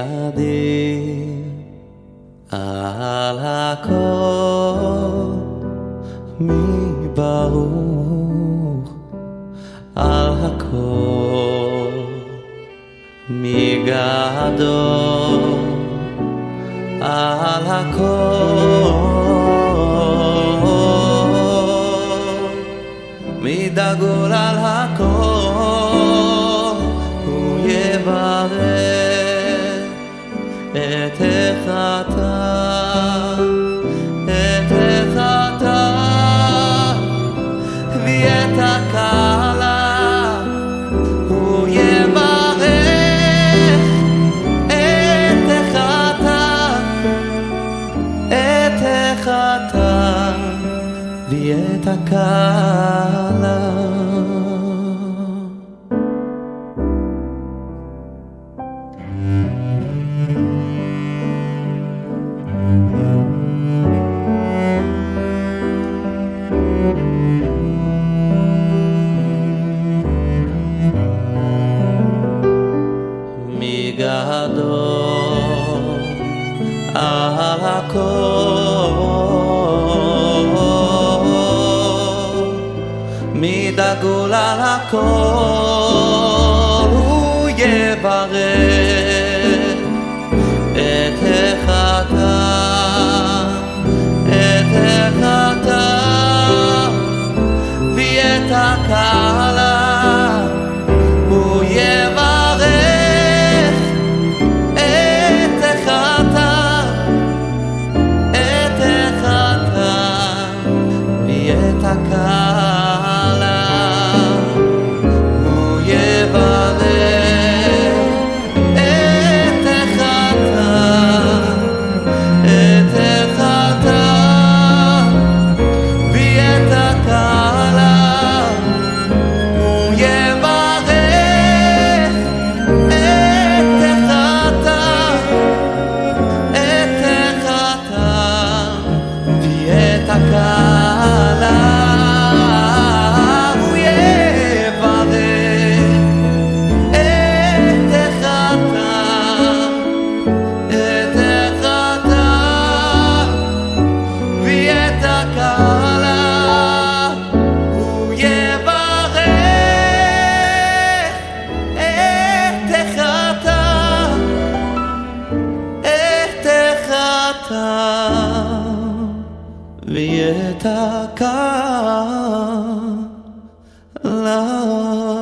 ידי על הכל מי ברוך על הכל מי גדול על הכל מי דגול על הכל הוא יברך אתך אתה, אתך אתה, ואת הקהלה? הוא יברך. אתך אתה, אתך אתה, ואת הקהלה? מי דגול על הכל, הוא יברך. たか love